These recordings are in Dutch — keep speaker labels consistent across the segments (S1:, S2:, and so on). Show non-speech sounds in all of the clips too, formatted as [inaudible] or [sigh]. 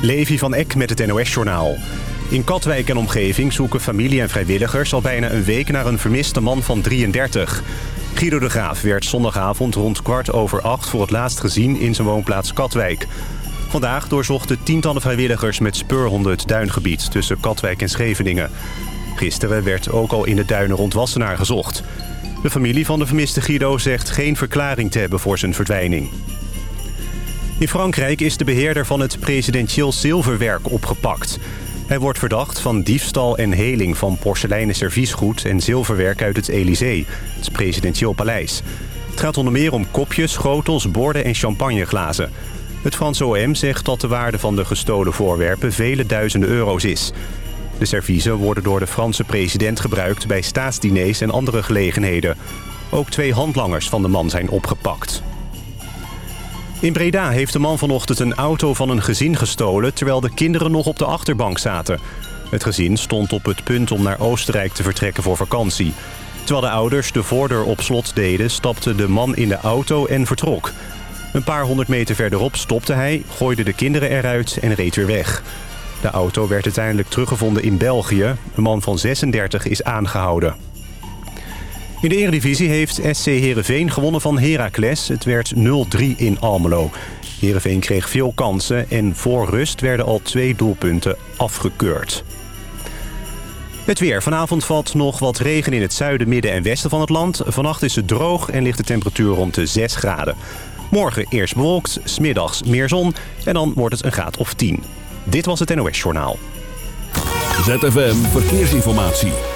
S1: Levi van Eck met het NOS-journaal. In Katwijk en omgeving zoeken familie en vrijwilligers al bijna een week naar een vermiste man van 33. Guido de Graaf werd zondagavond rond kwart over acht voor het laatst gezien in zijn woonplaats Katwijk. Vandaag doorzochten tientallen vrijwilligers met speurhonden het duingebied tussen Katwijk en Scheveningen. Gisteren werd ook al in de duinen rond Wassenaar gezocht. De familie van de vermiste Guido zegt geen verklaring te hebben voor zijn verdwijning. In Frankrijk is de beheerder van het presidentieel zilverwerk opgepakt. Hij wordt verdacht van diefstal en heling van porseleinen serviesgoed en zilverwerk uit het Elysée, het presidentieel paleis. Het gaat onder meer om kopjes, schotels, borden en champagneglazen. Het Franse OM zegt dat de waarde van de gestolen voorwerpen vele duizenden euro's is. De serviezen worden door de Franse president gebruikt bij staatsdiners en andere gelegenheden. Ook twee handlangers van de man zijn opgepakt. In Breda heeft de man vanochtend een auto van een gezin gestolen... terwijl de kinderen nog op de achterbank zaten. Het gezin stond op het punt om naar Oostenrijk te vertrekken voor vakantie. Terwijl de ouders de voordeur op slot deden... stapte de man in de auto en vertrok. Een paar honderd meter verderop stopte hij, gooide de kinderen eruit en reed weer weg. De auto werd uiteindelijk teruggevonden in België. Een man van 36 is aangehouden. In de Eredivisie heeft SC Heerenveen gewonnen van Heracles. Het werd 0-3 in Almelo. Heerenveen kreeg veel kansen en voor rust werden al twee doelpunten afgekeurd. Het weer. Vanavond valt nog wat regen in het zuiden, midden en westen van het land. Vannacht is het droog en ligt de temperatuur rond de 6 graden. Morgen eerst bewolkt, smiddags meer zon en dan wordt het een graad of 10. Dit was het NOS Journaal.
S2: ZFM Verkeersinformatie.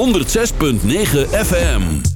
S2: 106.9 FM.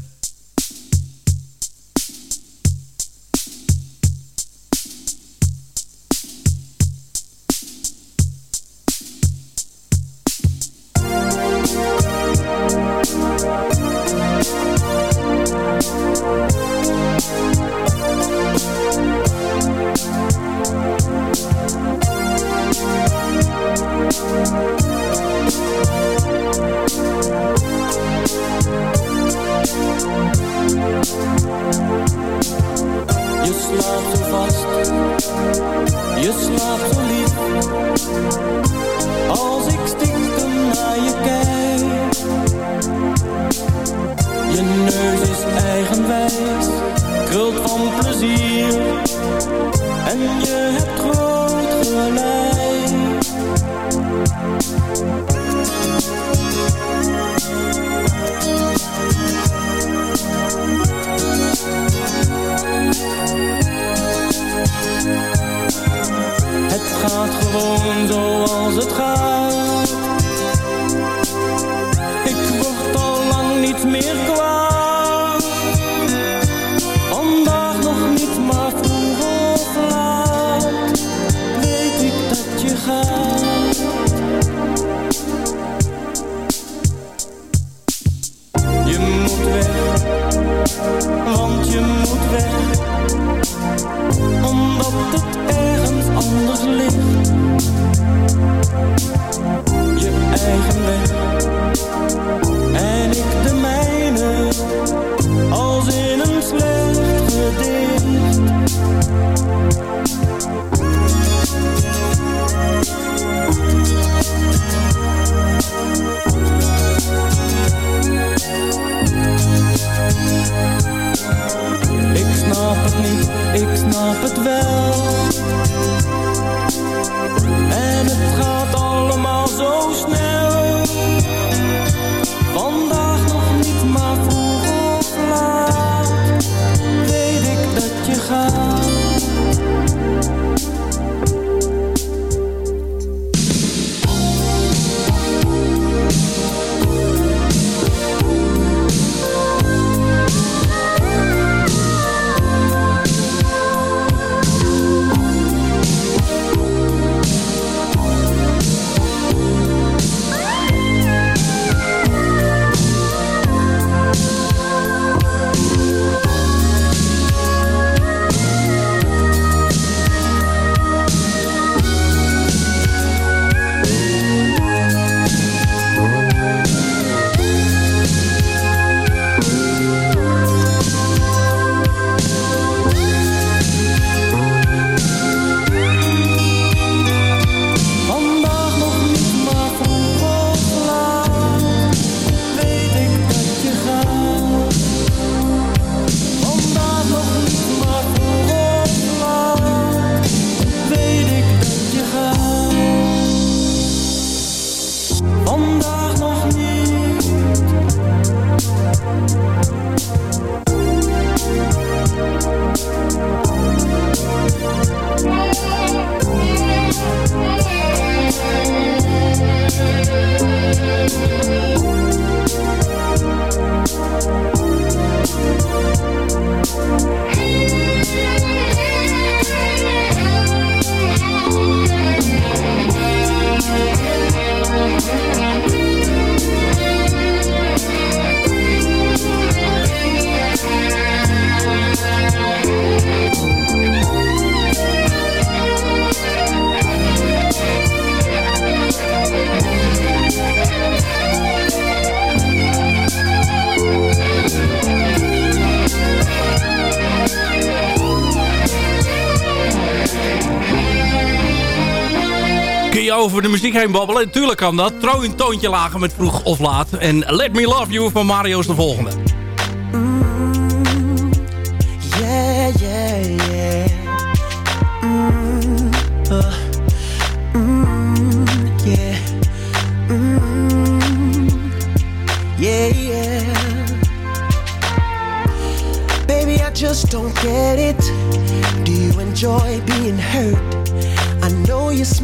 S3: Over de muziek heen babbelen? Tuurlijk kan dat. Trouw een toontje lager met vroeg of laat. En Let Me Love You van Mario is de volgende.
S4: Yeah, yeah. Mm, uh, mm. Mm, yeah, yeah. Baby, I just don't get it. Do you enjoy being hurt?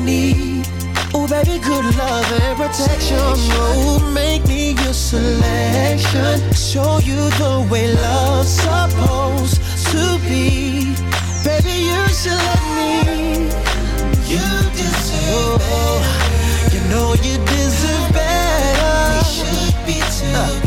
S4: need. Oh, baby, good love and protection. Oh, make me your selection. Show you the way love's supposed to be. Baby, you should let me. You deserve better. You know you deserve better. We should be together.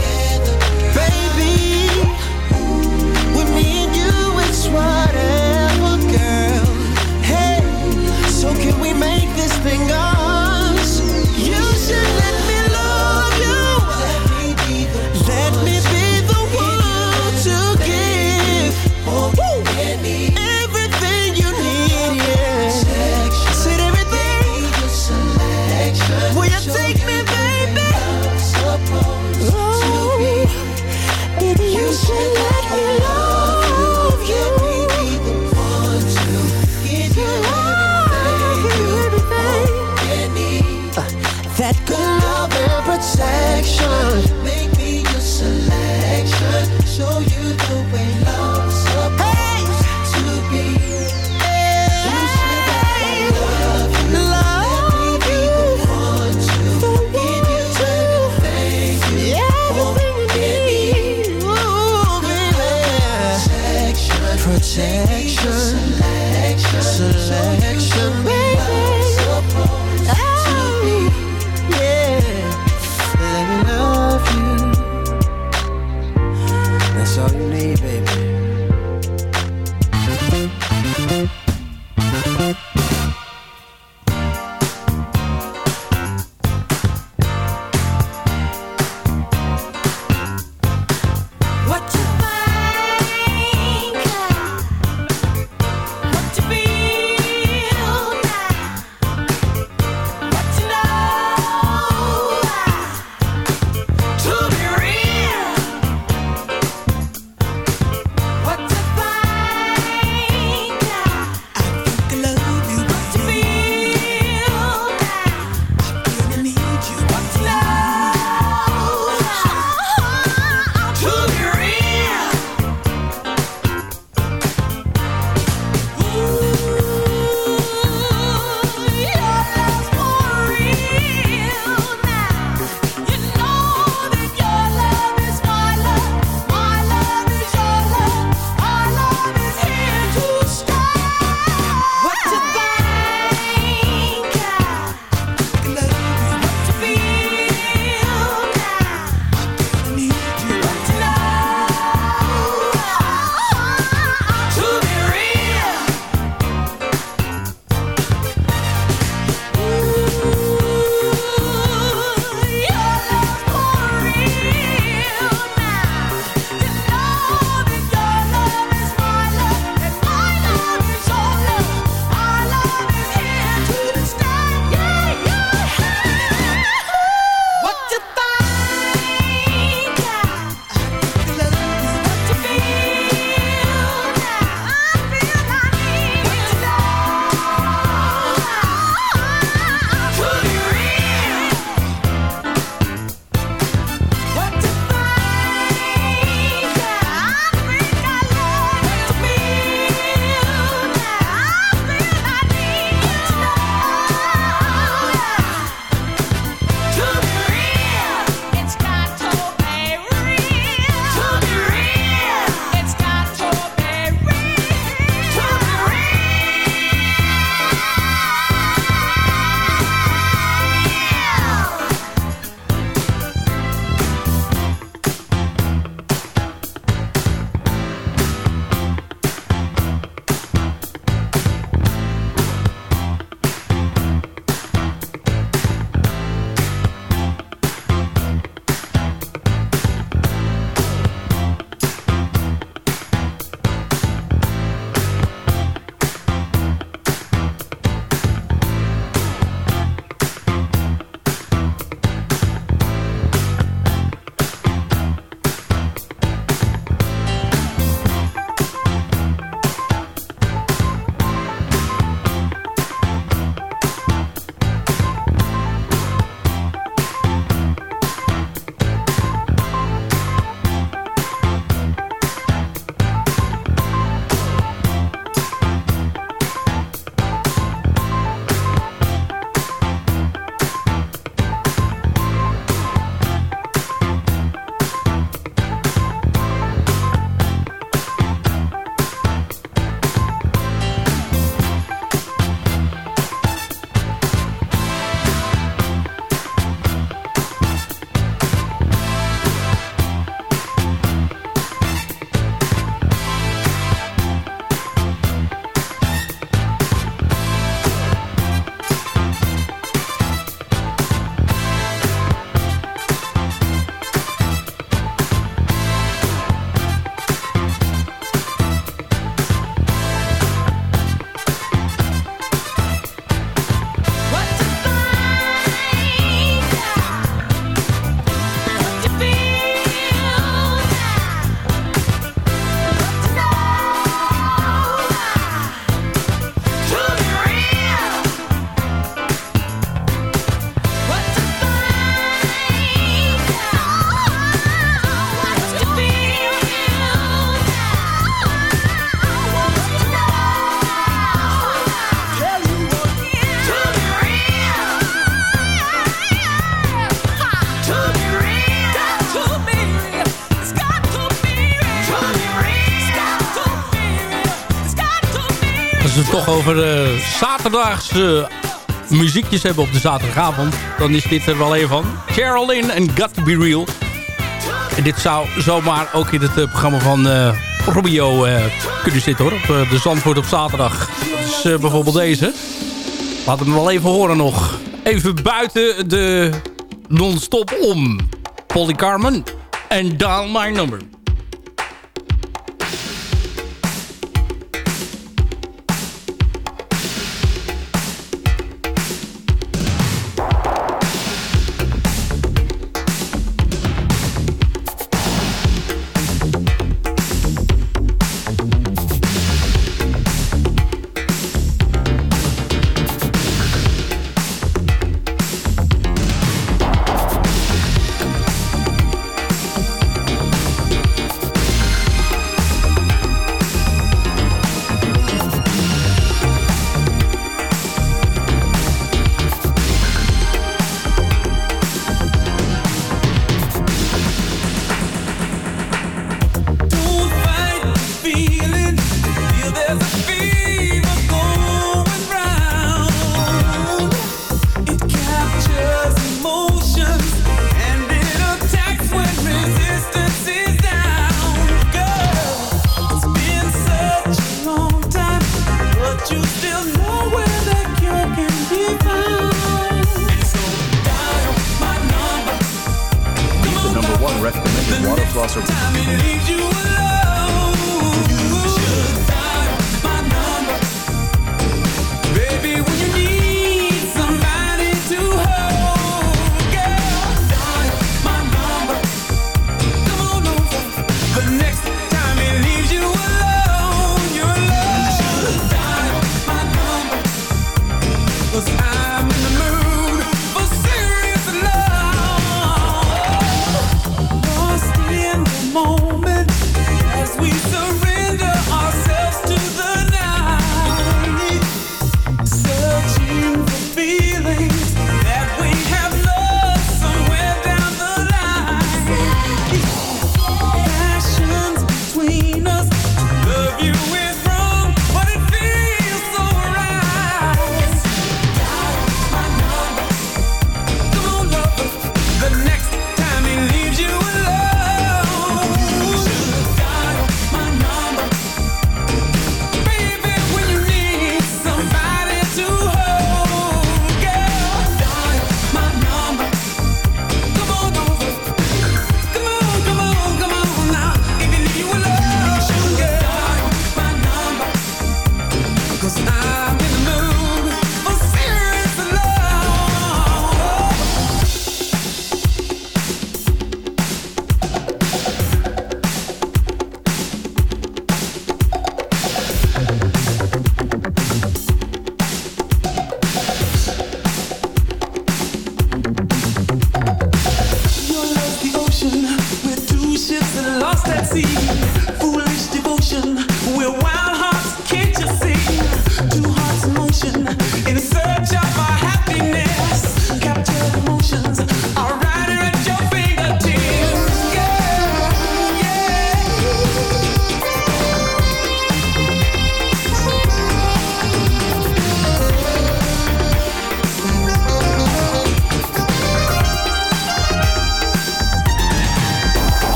S4: We
S5: het toch over uh, zaterdagse muziekjes hebben op de zaterdagavond... dan is dit er wel een van. Geraldine en Got To Be Real. En dit zou zomaar ook in het programma van uh, Rubio kunnen zitten hoor. Op de Zandvoort op zaterdag. Is bijvoorbeeld deze. Laat hem wel even horen nog. Even buiten de non-stop om. Polly Carmen en Down My Number.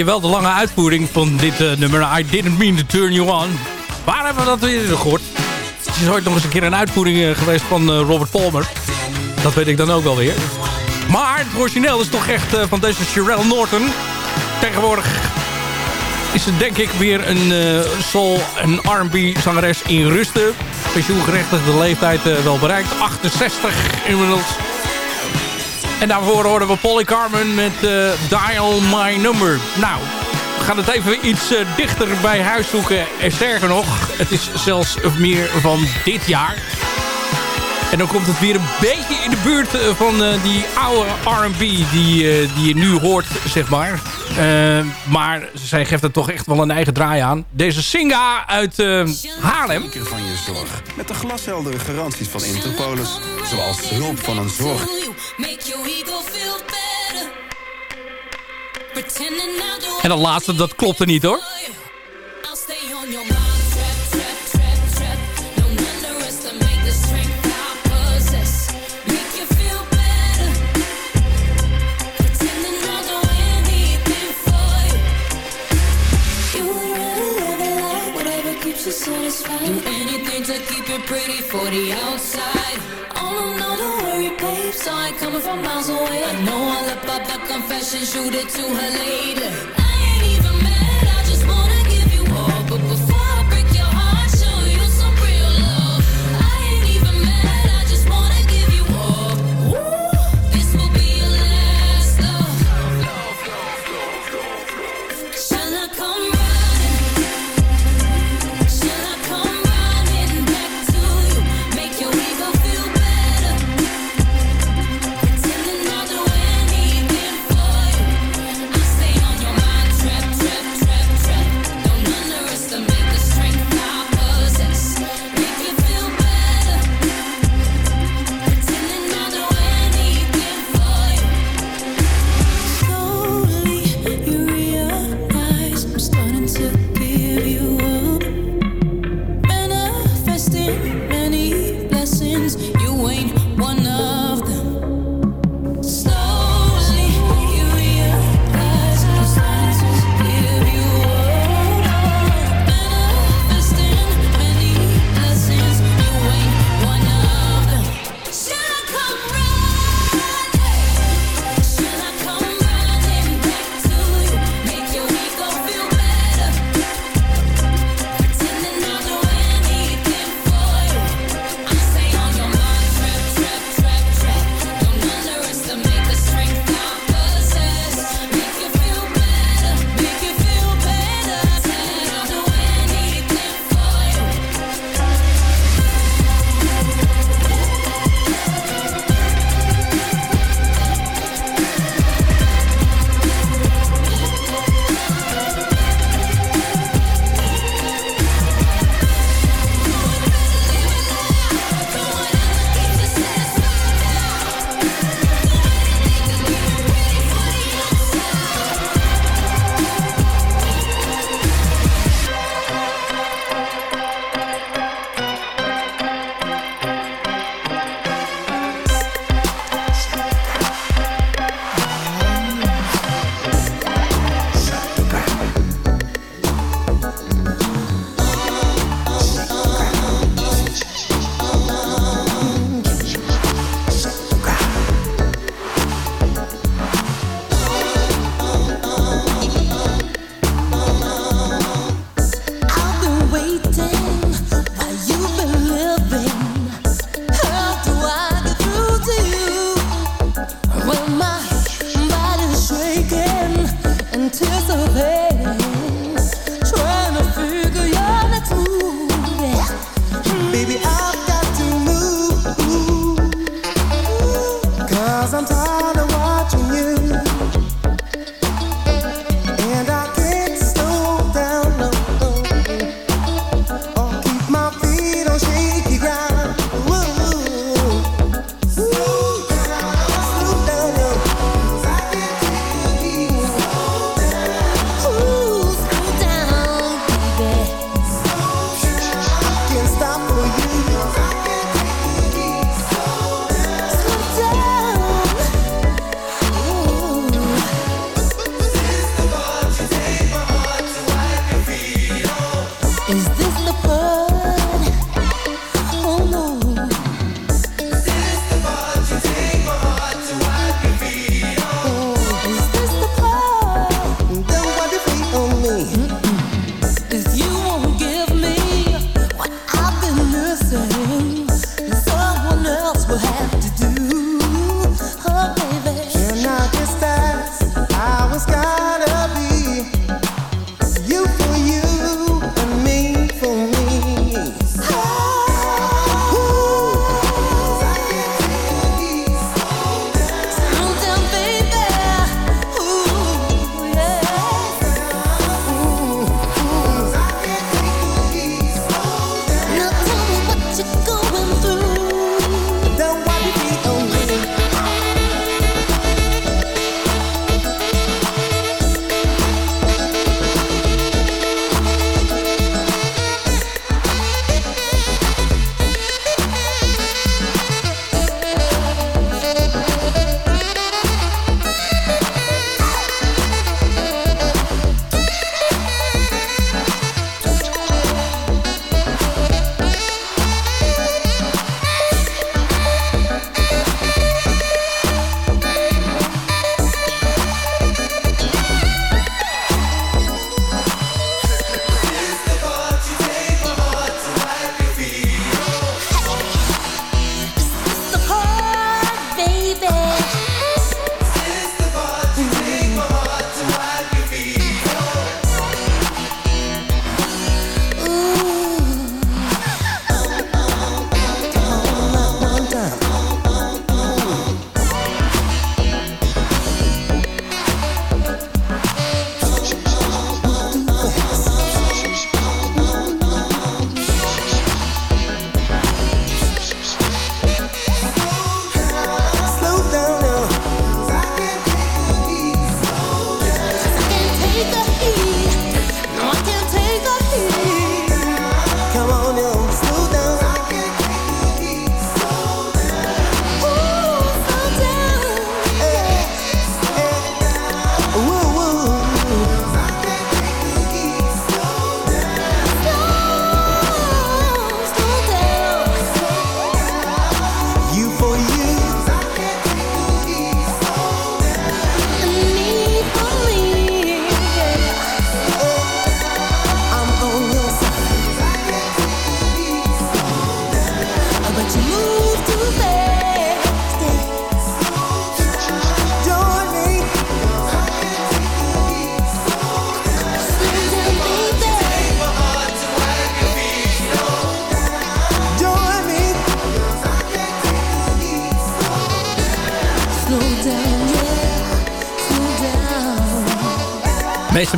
S3: Beetje wel de lange uitvoering van dit uh, nummer. I didn't mean to turn you on. Waar hebben we dat weer gehoord? Het is ooit nog eens een keer een uitvoering uh, geweest van uh, Robert Palmer. Dat weet ik dan ook wel weer. Maar het origineel is toch echt van deze Sherelle Norton. Tegenwoordig is het denk ik weer een soul- en R&B zangeres in rusten. Pensioengerechtigde leeftijd wel bereikt. 68 inmiddels. En daarvoor horen we Polly Carmen met uh, Dial My Number. Nou, we gaan het even iets uh, dichter bij huis zoeken. En sterker nog, het is zelfs meer van dit jaar. En dan komt het weer een beetje in de buurt eh, van uh, die oude R&B die, uh, die je nu hoort, zeg maar. Uh, maar zij geeft er toch echt wel een eigen draai aan. Deze Singa uit Haarlem.
S6: van je zorg. Met de glasheldere garanties van Interpolis. Zoals hulp van een zorg.
S3: En dat laatste, dat klopte niet hoor. Satisfied. Do anything to keep it pretty for the outside. Oh no, no, don't worry, babe. It coming from miles away. I know all about the confession, shoot it to her later.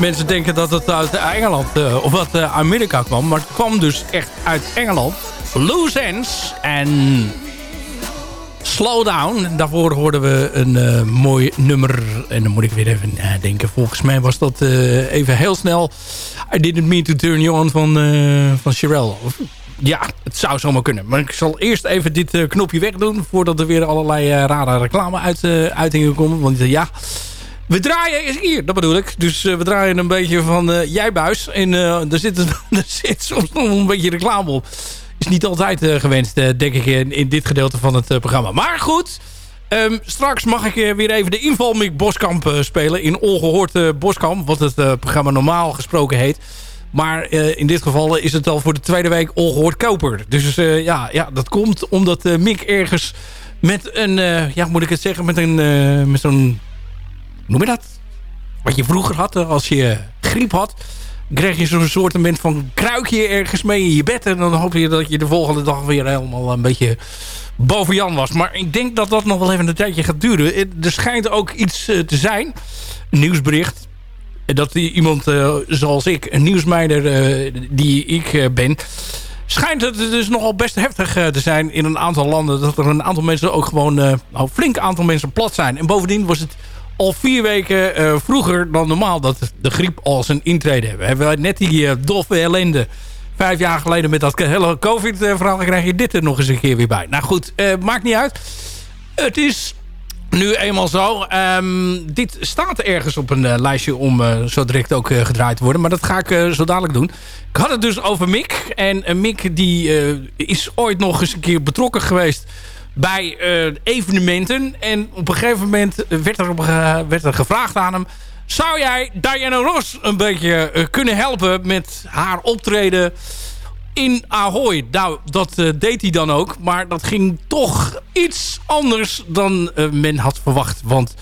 S3: Mensen denken dat het uit Engeland uh, of uit uh, Amerika kwam. Maar het kwam dus echt uit Engeland. Loose Ends en Slow Down. Daarvoor hoorden we een uh, mooi nummer. En dan moet ik weer even denken. Volgens mij was dat even heel snel. I didn't mean to turn you on van, van Sherelle. Ja, het zou zomaar kunnen. Maar ik zal eerst even dit knopje wegdoen... voordat er weer allerlei rare reclame uit, uitingen komen. Want ja... We draaien hier, dat bedoel ik. Dus uh, we draaien een beetje van uh, jij buis. En uh, er, zit, [laughs] er zit soms nog een beetje reclame op. Is niet altijd gewenst, denk ik, in, dit gedeelte van het programma. Maar goed, um, straks mag ik weer even de invalmik Boskamp spelen. In Ongehoord Boskamp, wat het programma normaal gesproken heet. Maar in dit geval is het al voor de tweede week Ongehoord Koper. Dus ja, ja, dat komt omdat Mick ergens met een, ja, moet ik het zeggen, met, een, met zo'n noem je dat? Wat je vroeger had als je griep had. Kreeg je zo'n soort van kruikje ergens mee in je bed. En dan hoop je dat je de volgende dag weer helemaal een beetje boven Jan was. Maar ik denk dat dat nog wel even een tijdje gaat duren. Er schijnt ook iets eh, te zijn. Nieuwsbericht. Dat iemand zoals ik, een nieuwsmeider die ik ben... Schijnt het dus nogal best heftig te zijn in een aantal landen. Dat er een aantal mensen ook gewoon... nou, flink aantal mensen plat zijn. En bovendien was het al vier weken uh, vroeger dan normaal dat de griep al zijn intrede hebben. Hebben net die uh, doffe ellende vijf jaar geleden met dat hele covid-verhaal... krijg je dit er nog eens een keer weer bij. Nou goed, uh, maakt niet uit. Het is nu eenmaal zo. Um, dit staat ergens op een lijstje om zo direct ook gedraaid te worden. Maar dat ga ik zo dadelijk doen. Ik had het dus over Mick. En Mick die is ooit nog eens een keer betrokken geweest bij uh, evenementen. En op een gegeven moment werd er, werd er gevraagd aan hem... zou jij Diana Ross een beetje uh, kunnen helpen met haar optreden in Ahoy? Nou, dat deed hij dan ook. Maar dat ging toch iets anders dan men had verwacht. Want...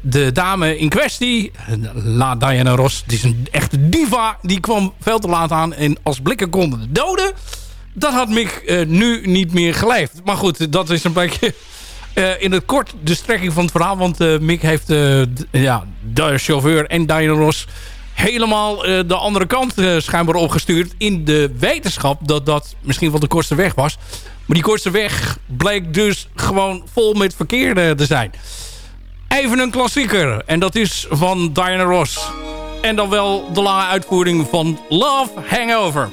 S3: de dame in kwestie, La Diana Ross, die is een echte diva. Die kwam veel te laat aan en als blikken konden doden dat had Mick uh, nu niet meer geleefd. Maar goed, dat is een beetje uh, in het kort de strekking van het verhaal. Want uh, Mick heeft ja, de chauffeur en Diana Ross helemaal de andere kant schijnbaar opgestuurd. In de wetenschap dat dat misschien wel de kortste weg was. Maar die kortste weg bleek dus gewoon vol met verkeer te zijn. Even een klassieker. En dat is van Diana Ross. En dan wel de lange uitvoering van Love Hangover.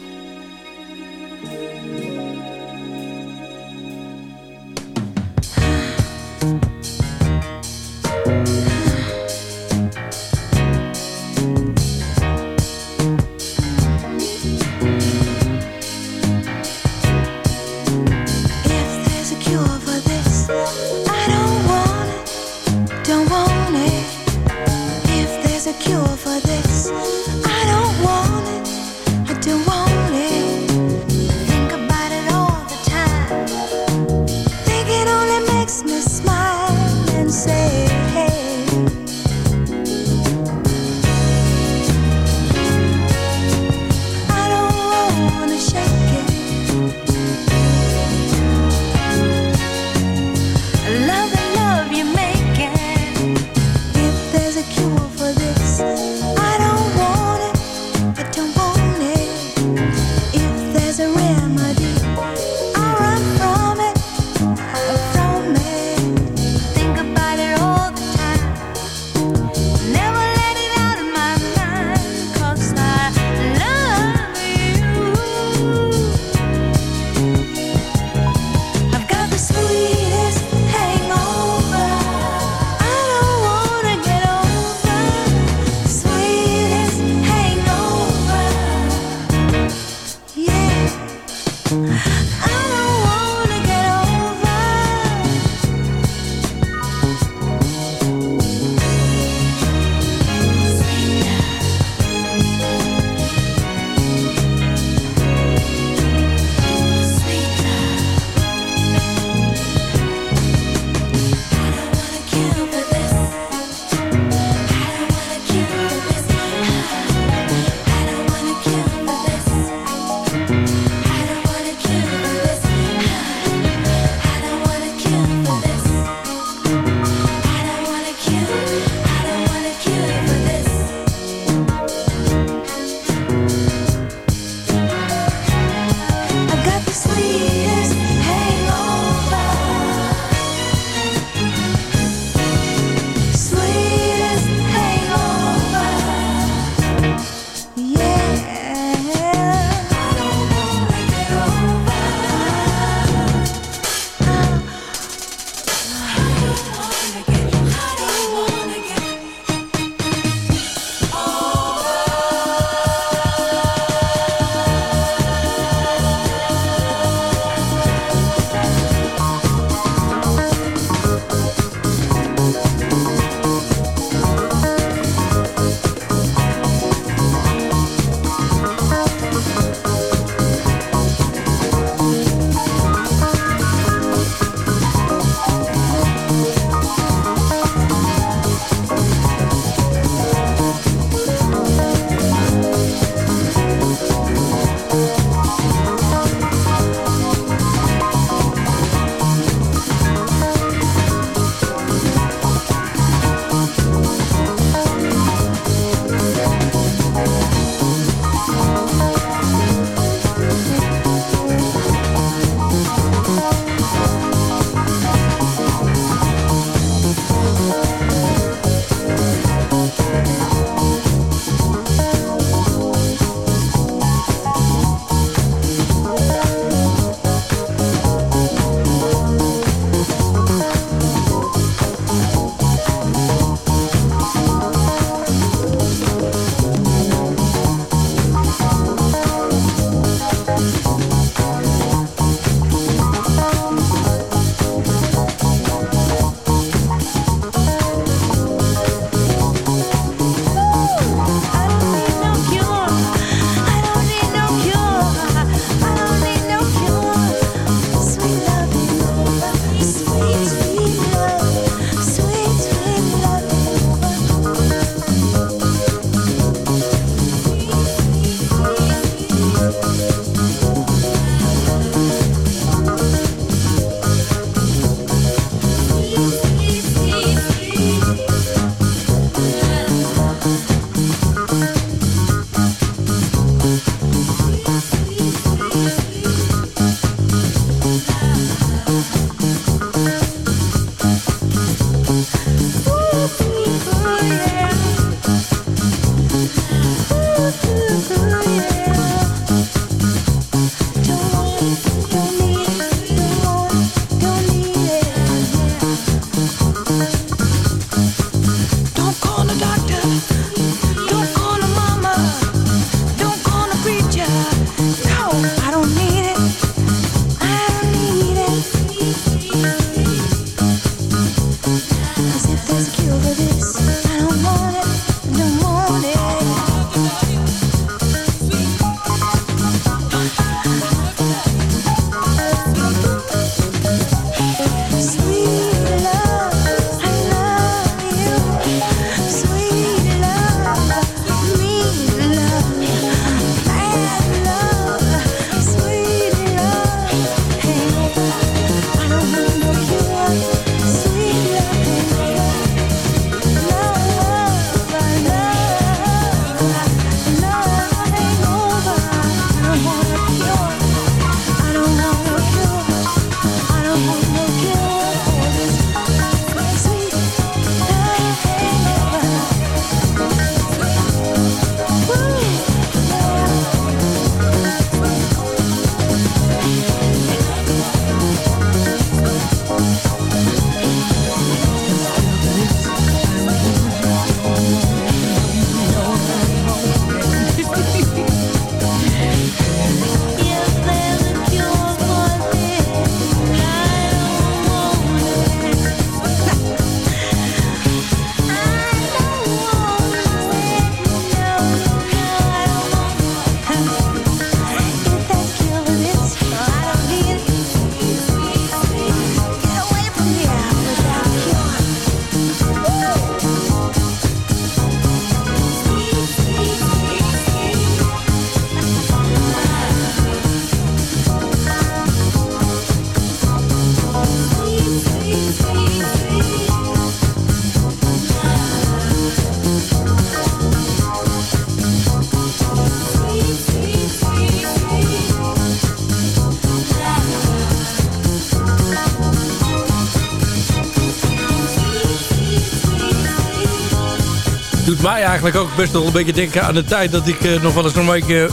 S3: Mij eigenlijk ook best wel een beetje denken aan de tijd... dat ik eh, nog wel eens een beetje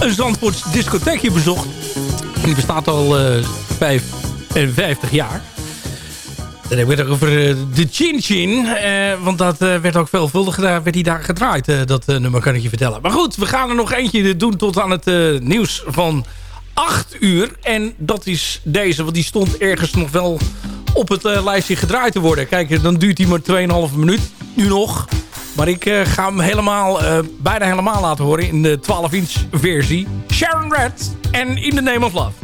S3: een Zandvoorts discotheekje bezocht. Die bestaat al uh, 55 jaar. Dan heb ik het over de Chin Chin. Want dat werd ook veelvuldig werd die daar gedraaid. dat nummer kan ik je vertellen. Maar goed, we gaan er nog eentje doen tot aan het nieuws van 8 uur. En dat is deze, want die stond ergens nog wel op het lijstje gedraaid te worden. Kijk, dan duurt hij maar 2,5 minuut. Nu nog. Maar ik ga hem helemaal, bijna helemaal laten horen in de 12-inch versie. Sharon Red en In the Name of Love.